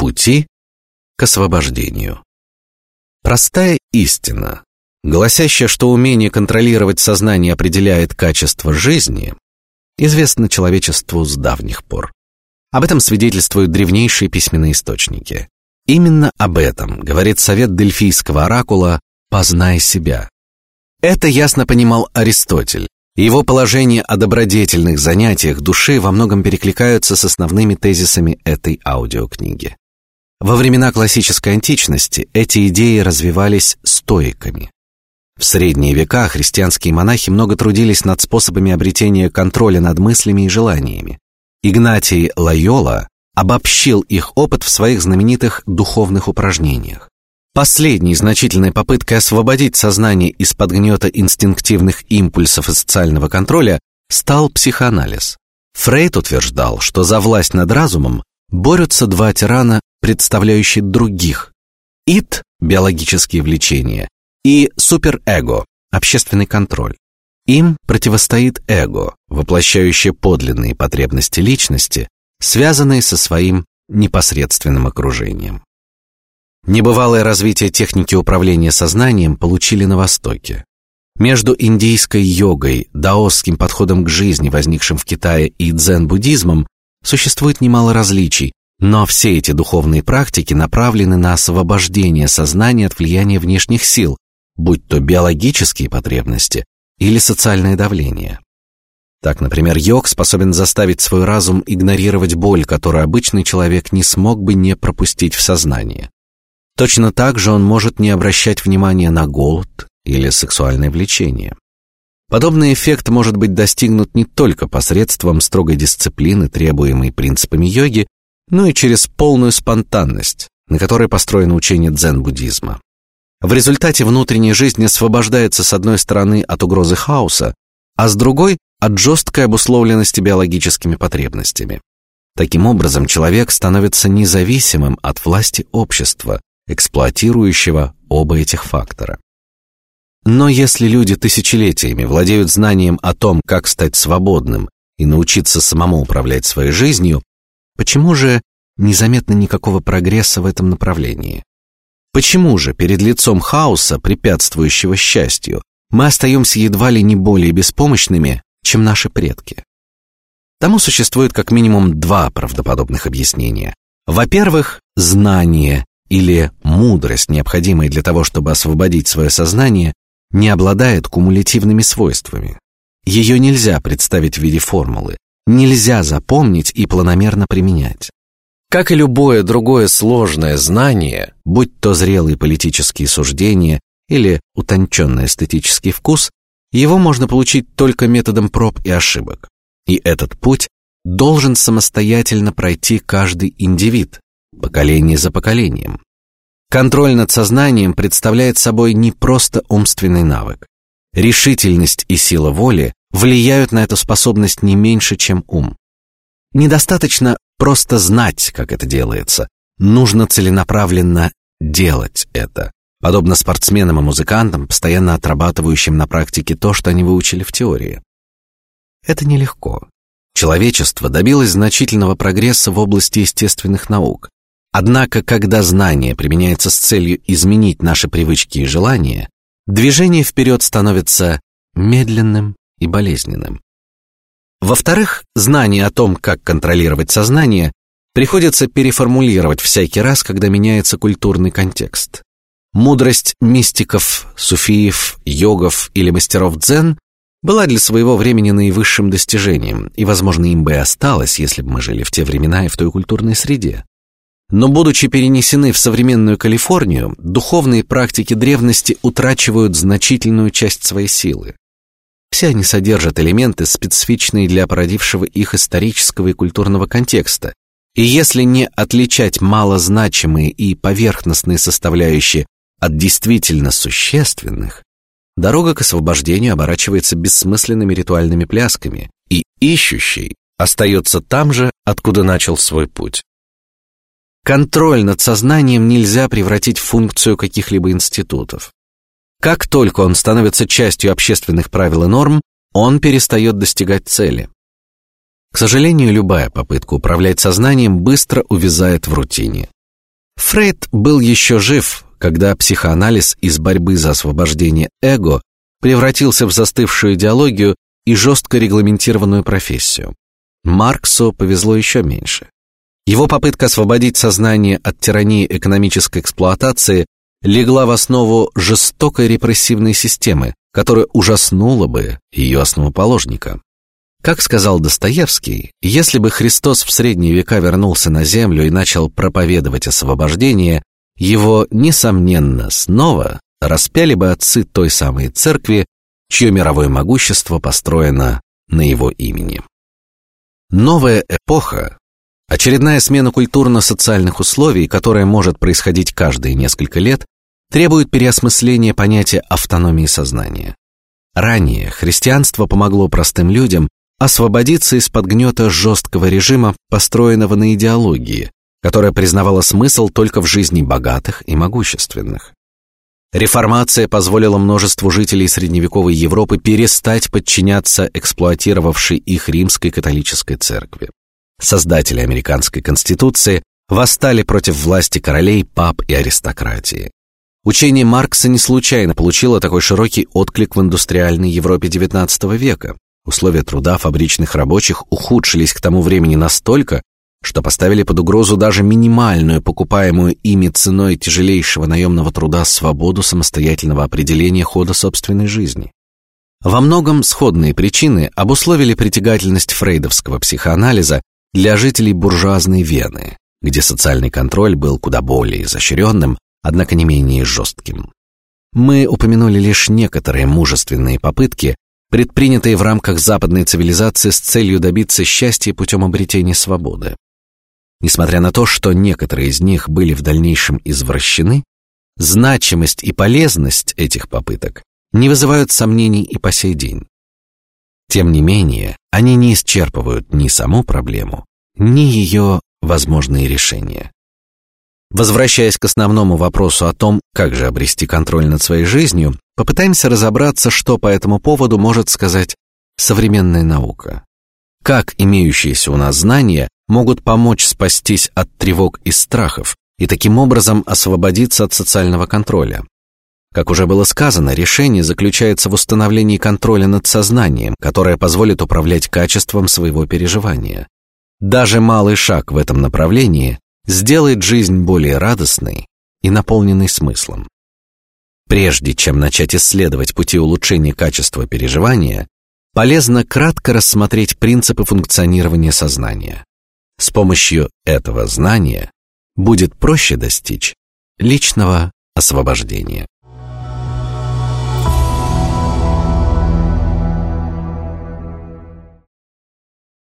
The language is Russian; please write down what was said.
Пути к освобождению. Простая истина, гласящая, что умение контролировать сознание определяет качество жизни, известна человечеству с давних пор. Об этом свидетельствуют древнейшие письменные источники. Именно об этом говорит совет Дельфийского оракула «Познай себя». Это ясно понимал Аристотель. Его положения о добродетельных занятиях души во многом перекликаются с основными тезисами этой аудиокниги. Во времена классической античности эти идеи развивались стоиками. В средние века христианские монахи много трудились над способами обретения контроля над мыслями и желаниями. Игнатий Лайола обобщил их опыт в своих знаменитых духовных упражнениях. Последней значительной попыткой освободить сознание из-под гнета инстинктивных импульсов и социального контроля стал психоанализ. Фрейд утверждал, что за власть над разумом борются два тирана, представляющие других: ид биологические влечения и суперэго, общественный контроль. Им противостоит эго, воплощающее подлинные потребности личности, связанные со своим непосредственным окружением. Небывалое развитие техники управления сознанием получили на Востоке. Между индийской йогой, даосским подходом к жизни, возникшим в Китае, и дзен-буддизмом существует немало различий, но все эти духовные практики направлены на освобождение сознания от влияния внешних сил, будь то биологические потребности или социальное давление. Так, например, йог способен заставить свой разум игнорировать боль, которую обычный человек не смог бы не пропустить в сознание. Точно так же он может не обращать внимания на голод или сексуальное влечение. Подобный эффект может быть достигнут не только посредством строгой дисциплины, требуемой принципами йоги, но и через полную спонтанность, на которой построено учение дзен-буддизма. В результате внутренняя жизнь освобождается с одной стороны от угрозы хаоса, а с другой от жесткой обусловленности биологическими потребностями. Таким образом, человек становится независимым от власти общества, эксплуатирующего оба этих фактора. Но если люди тысячелетиями владеют знанием о том, как стать свободным и научиться самому управлять своей жизнью, почему же незаметно никакого прогресса в этом направлении? Почему же перед лицом хаоса, препятствующего счастью, мы остаемся едва ли не более беспомощными, чем наши предки? Тому существует как минимум два правдоподобных объяснения. Во-первых, знание или мудрость, необходимая для того, чтобы освободить свое сознание, не обладает кумулятивными свойствами. Ее нельзя представить в виде формулы, нельзя запомнить и планомерно применять. Как и любое другое сложное знание, будь то зрелые политические суждения или утонченный эстетический вкус, его можно получить только методом проб и ошибок. И этот путь должен самостоятельно пройти каждый индивид, поколение за поколением. Контроль над сознанием представляет собой не просто умственный навык. Решительность и сила воли влияют на эту способность не меньше, чем ум. Недостаточно просто знать, как это делается. Нужно целенаправленно делать это, подобно спортсменам и музыкантам, постоянно отрабатывающим на практике то, что они выучили в теории. Это нелегко. Человечество добилось значительного прогресса в области естественных наук. Однако, когда знание применяется с целью изменить наши привычки и желания, движение вперед становится медленным и болезненным. Во-вторых, знание о том, как контролировать сознание, приходится переформулировать всякий раз, когда меняется культурный контекст. Мудрость мистиков, суфиев, йогов или мастеров дзен была для своего времени наивысшим достижением, и, возможно, им бы и осталось, если бы мы жили в те времена и в той культурной среде. Но будучи перенесены в современную Калифорнию, духовные практики древности утрачивают значительную часть своей силы. Все они содержат элементы, специфичные для породившего их исторического и культурного контекста. И если не отличать малозначимые и поверхностные составляющие от действительно существенных, дорога к освобождению оборачивается бессмысленными ритуальными плясками, и ищущий остается там же, откуда начал свой путь. Контроль над сознанием нельзя превратить в функцию каких-либо институтов. Как только он становится частью общественных правил и норм, он перестает достигать цели. К сожалению, любая попытка управлять сознанием быстро увязает в рутине. Фрейд был еще жив, когда психоанализ из борьбы за освобождение эго превратился в застывшую идеологию и жестко регламентированную профессию. Марксу повезло еще меньше. Его попытка освободить сознание от тирании экономической эксплуатации легла в основу жестокой репрессивной системы, которая ужаснула бы ее основоположника. Как сказал Достоевский, если бы Христос в средние века вернулся на землю и начал проповедовать освобождение, его несомненно снова распяли бы отцы той самой церкви, чье мировое могущество построено на его имени. Новая эпоха, очередная смена культурно-социальных условий, которая может происходить каждые несколько лет, требует переосмысления понятия автономии сознания. Ранее христианство помогло простым людям освободиться из-под гнета жесткого режима, построенного на идеологии, которая признавала смысл только в жизни богатых и могущественных. Реформация позволила множеству жителей средневековой Европы перестать подчиняться эксплуатировавшей их римской католической церкви. Создатели американской конституции восстали против власти королей, пап и аристократии. Учение Маркса не случайно получило такой широкий отклик в индустриальной Европе XIX века. Условия труда фабричных рабочих ухудшились к тому времени настолько, что поставили под угрозу даже минимальную покупаемую ими ценой тяжелейшего наемного труда свободу самостоятельного определения хода собственной жизни. Во многом сходные причины обусловили притягательность фрейдовского психоанализа для жителей буржуазной Вены, где социальный контроль был куда более изощренным, однако не менее жестким. Мы упомянули лишь некоторые мужественные попытки, предпринятые в рамках западной цивилизации с целью добиться счастья путем обретения свободы. Несмотря на то, что некоторые из них были в дальнейшем извращены, значимость и полезность этих попыток не вызывают сомнений и по сей день. Тем не менее, они не исчерпывают ни саму проблему, ни ее возможные решения. Возвращаясь к основному вопросу о том, как же обрести контроль над своей жизнью, попытаемся разобраться, что по этому поводу может сказать современная наука. Как имеющиеся у нас знания могут помочь спастись от тревог и страхов и таким образом освободиться от социального контроля. Как уже было сказано, решение заключается в установлении контроля над сознанием, которое позволит управлять качеством своего переживания. Даже малый шаг в этом направлении сделает жизнь более радостной и наполненной смыслом. Прежде чем начать исследовать пути улучшения качества переживания, полезно кратко рассмотреть принципы функционирования сознания. С помощью этого знания будет проще достичь личного освобождения.